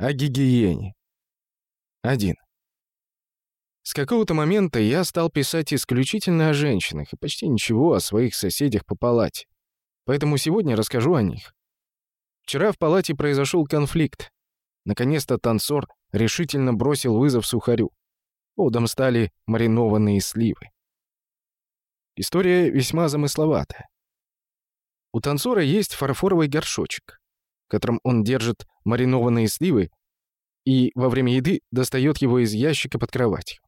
О гигиене. 1. С какого-то момента я стал писать исключительно о женщинах и почти ничего о своих соседях по палате. Поэтому сегодня расскажу о них. Вчера в палате произошел конфликт. Наконец-то танцор решительно бросил вызов сухарю. Поводом стали маринованные сливы. История весьма замысловатая. У танцора есть фарфоровый горшочек которым он держит маринованные сливы и во время еды достает его из ящика под кроватью.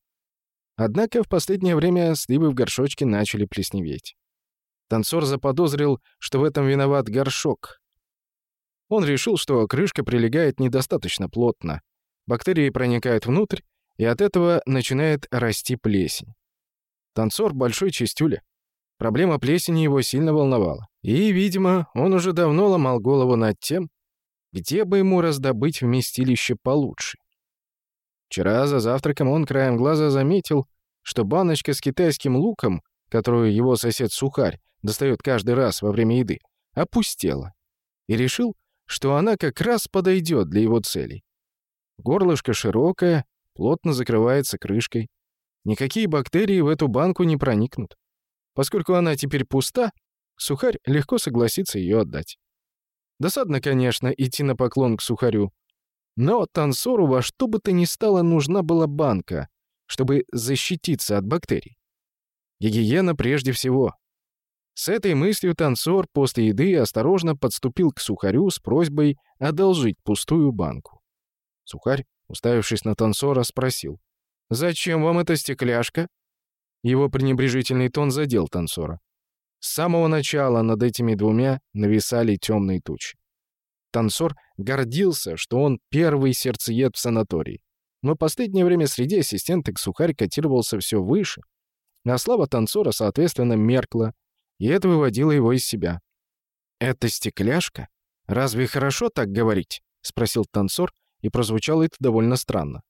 Однако в последнее время сливы в горшочке начали плесневеть. Танцор заподозрил, что в этом виноват горшок. Он решил, что крышка прилегает недостаточно плотно. Бактерии проникают внутрь, и от этого начинает расти плесень. Танцор большой чистюля. Проблема плесени его сильно волновала. И, видимо, он уже давно ломал голову над тем, где бы ему раздобыть вместилище получше. Вчера за завтраком он краем глаза заметил, что баночка с китайским луком, которую его сосед Сухарь достает каждый раз во время еды, опустела. И решил, что она как раз подойдет для его целей. Горлышко широкое, плотно закрывается крышкой. Никакие бактерии в эту банку не проникнут. Поскольку она теперь пуста, сухарь легко согласится ее отдать. Досадно, конечно, идти на поклон к сухарю. Но танцору во что бы то ни стало нужна была банка, чтобы защититься от бактерий. Гигиена прежде всего. С этой мыслью танцор после еды осторожно подступил к сухарю с просьбой одолжить пустую банку. Сухарь, уставившись на танцора, спросил. «Зачем вам эта стекляшка?» Его пренебрежительный тон задел танцора. С самого начала над этими двумя нависали темные тучи. Танцор гордился, что он первый сердцеед в санатории. Но последнее время среди ассистенток сухарь котировался все выше, а слава танцора, соответственно, меркла, и это выводило его из себя. «Это стекляшка? Разве хорошо так говорить?» — спросил танцор, и прозвучало это довольно странно.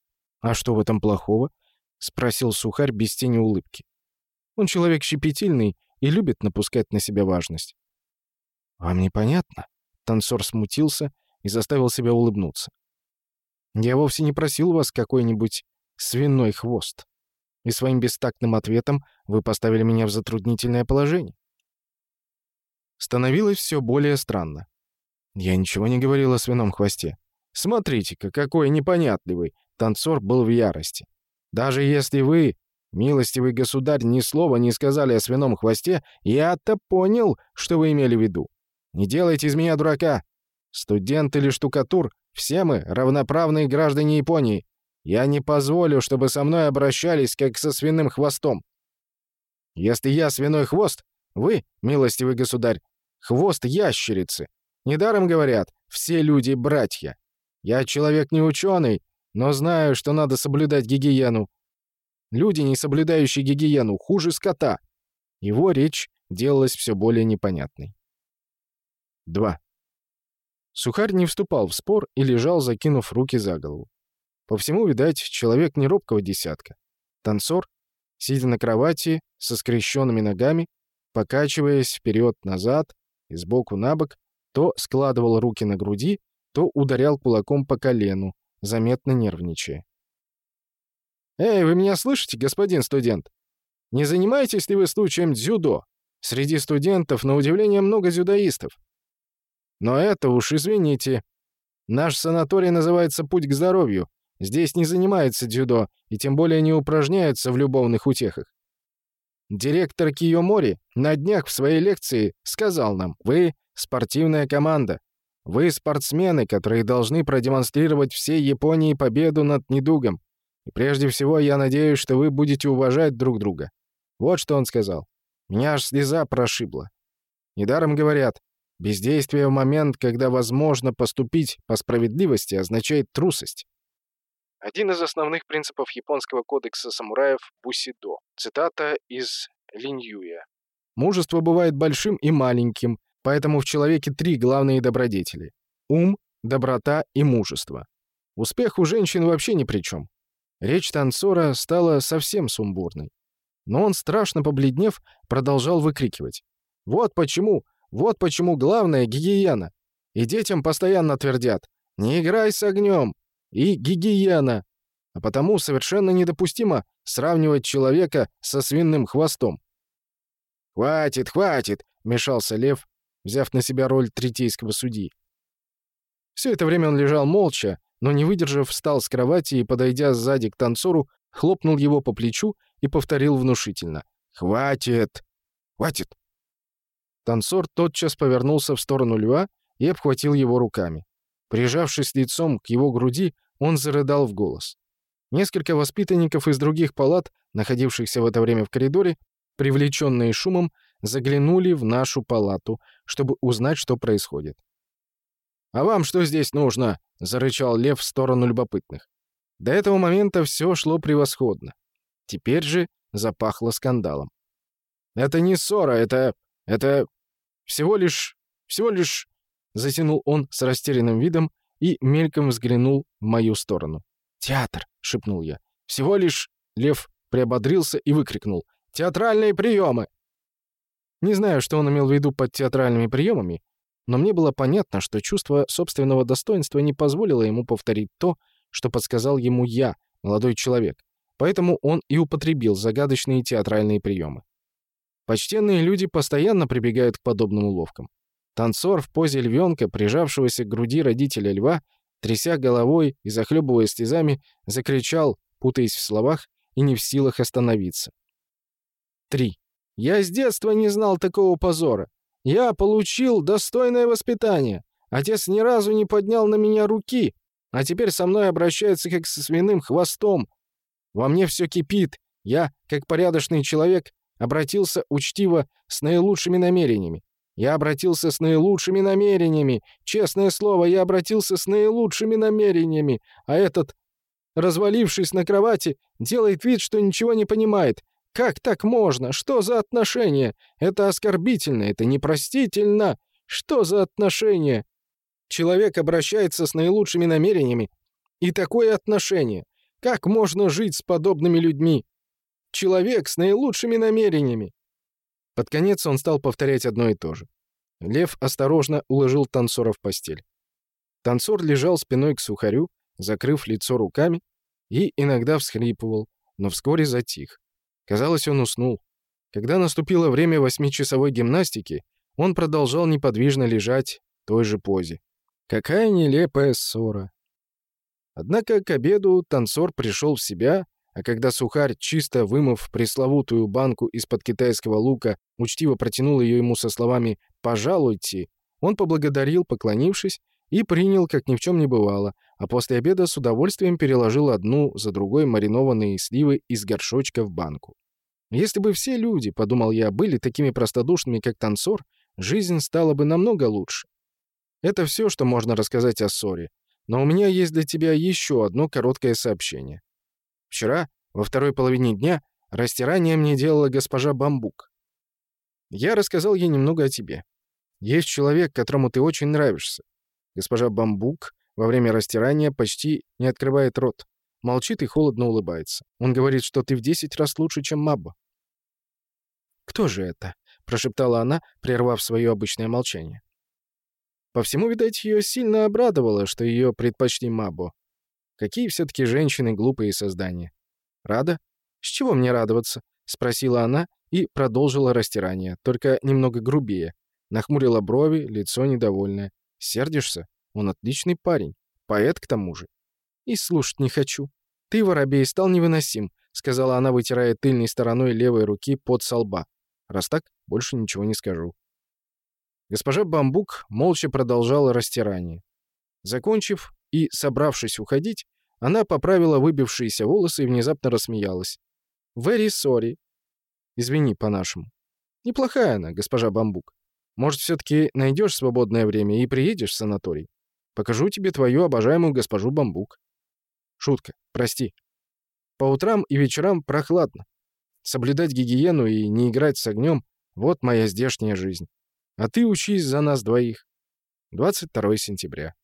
«А что в этом плохого?» — спросил сухарь без тени улыбки. Он человек щепетильный и любит напускать на себя важность. «Вам непонятно?» Танцор смутился и заставил себя улыбнуться. «Я вовсе не просил вас какой-нибудь свиной хвост, и своим бестактным ответом вы поставили меня в затруднительное положение». Становилось все более странно. Я ничего не говорил о свином хвосте. Смотрите-ка, какой непонятливый. Танцор был в ярости. Даже если вы Милостивый государь ни слова не сказали о свином хвосте, я-то понял, что вы имели в виду. Не делайте из меня дурака. Студент или штукатур, все мы равноправные граждане Японии. Я не позволю, чтобы со мной обращались, как со свиным хвостом. Если я свиной хвост, вы, милостивый государь, хвост ящерицы. Недаром говорят, все люди — братья. Я человек не ученый, но знаю, что надо соблюдать гигиену. Люди, не соблюдающие гигиену, хуже скота. Его речь делалась все более непонятной. 2. Сухарь не вступал в спор и лежал, закинув руки за голову. По всему, видать, человек не робкого десятка. Танцор, сидя на кровати со скрещенными ногами, покачиваясь вперед-назад и сбоку на бок, то складывал руки на груди, то ударял кулаком по колену, заметно нервничая. «Эй, вы меня слышите, господин студент? Не занимаетесь ли вы случаем дзюдо? Среди студентов, на удивление, много дзюдоистов. Но это уж, извините. Наш санаторий называется «Путь к здоровью». Здесь не занимается дзюдо, и тем более не упражняются в любовных утехах. Директор Киомори на днях в своей лекции сказал нам, «Вы — спортивная команда. Вы — спортсмены, которые должны продемонстрировать всей Японии победу над недугом. И прежде всего я надеюсь, что вы будете уважать друг друга. Вот что он сказал. Меня аж слеза прошибла. Недаром говорят, бездействие в момент, когда возможно поступить по справедливости, означает трусость. Один из основных принципов японского кодекса самураев — бусидо. Цитата из Линьюя. Мужество бывает большим и маленьким, поэтому в человеке три главные добродетели — ум, доброта и мужество. Успех у женщин вообще ни при чем. Речь танцора стала совсем сумбурной. Но он, страшно побледнев, продолжал выкрикивать. «Вот почему! Вот почему главное — гигиена! И детям постоянно твердят. Не играй с огнем! и гигиена, а потому совершенно недопустимо сравнивать человека со свиным хвостом. «Хватит, хватит!» — мешался Лев, взяв на себя роль третейского судьи. Все это время он лежал молча, но, не выдержав, встал с кровати и, подойдя сзади к танцору, хлопнул его по плечу и повторил внушительно. «Хватит! Хватит!» Танцор тотчас повернулся в сторону льва и обхватил его руками. Прижавшись лицом к его груди, он зарыдал в голос. Несколько воспитанников из других палат, находившихся в это время в коридоре, привлеченные шумом, заглянули в нашу палату, чтобы узнать, что происходит. «А вам что здесь нужно?» — зарычал Лев в сторону любопытных. До этого момента все шло превосходно. Теперь же запахло скандалом. «Это не ссора, это... это... всего лишь... всего лишь...» Затянул он с растерянным видом и мельком взглянул в мою сторону. «Театр!» — шепнул я. «Всего лишь...» Лев приободрился и выкрикнул. «Театральные приемы!» Не знаю, что он имел в виду под театральными приемами, но мне было понятно, что чувство собственного достоинства не позволило ему повторить то, что подсказал ему я, молодой человек. Поэтому он и употребил загадочные театральные приемы. Почтенные люди постоянно прибегают к подобным уловкам. Танцор в позе львенка, прижавшегося к груди родителя льва, тряся головой и захлебываясь слезами, закричал, путаясь в словах и не в силах остановиться. 3. Я с детства не знал такого позора. Я получил достойное воспитание. Отец ни разу не поднял на меня руки, а теперь со мной обращается как со свиным хвостом. Во мне все кипит. Я, как порядочный человек, обратился учтиво с наилучшими намерениями. Я обратился с наилучшими намерениями. Честное слово, я обратился с наилучшими намерениями. А этот, развалившись на кровати, делает вид, что ничего не понимает. Как так можно? Что за отношения? Это оскорбительно, это непростительно. Что за отношения? Человек обращается с наилучшими намерениями. И такое отношение. Как можно жить с подобными людьми? Человек с наилучшими намерениями. Под конец он стал повторять одно и то же. Лев осторожно уложил танцора в постель. Танцор лежал спиной к сухарю, закрыв лицо руками, и иногда всхлипывал, но вскоре затих. Казалось, он уснул. Когда наступило время восьмичасовой гимнастики, он продолжал неподвижно лежать в той же позе. Какая нелепая ссора. Однако к обеду танцор пришел в себя а когда сухарь, чисто вымыв пресловутую банку из-под китайского лука, учтиво протянул ее ему со словами «пожалуйте», он поблагодарил, поклонившись, и принял, как ни в чем не бывало, а после обеда с удовольствием переложил одну за другой маринованные сливы из горшочка в банку. Если бы все люди, подумал я, были такими простодушными, как танцор, жизнь стала бы намного лучше. Это все, что можно рассказать о ссоре. Но у меня есть для тебя еще одно короткое сообщение. Вчера, во второй половине дня, растирание мне делала госпожа Бамбук. Я рассказал ей немного о тебе. Есть человек, которому ты очень нравишься. Госпожа Бамбук во время растирания почти не открывает рот. Молчит и холодно улыбается. Он говорит, что ты в десять раз лучше, чем Мабба. «Кто же это?» — прошептала она, прервав свое обычное молчание. По всему, видать, ее сильно обрадовало, что ее предпочли Мабо. Какие все-таки женщины глупые создания. Рада? С чего мне радоваться? Спросила она и продолжила растирание, только немного грубее. Нахмурила брови, лицо недовольное. Сердишься? Он отличный парень. Поэт к тому же. И слушать не хочу. Ты, воробей, стал невыносим, сказала она, вытирая тыльной стороной левой руки под солба. Раз так, больше ничего не скажу. Госпожа Бамбук молча продолжала растирание. Закончив и, собравшись уходить, она поправила выбившиеся волосы и внезапно рассмеялась. «Very sorry». «Извини по-нашему». «Неплохая она, госпожа Бамбук. Может, все-таки найдешь свободное время и приедешь в санаторий? Покажу тебе твою обожаемую госпожу Бамбук». Шутка, прости. По утрам и вечерам прохладно. Соблюдать гигиену и не играть с огнем — вот моя здешняя жизнь. А ты учись за нас двоих. 22 сентября.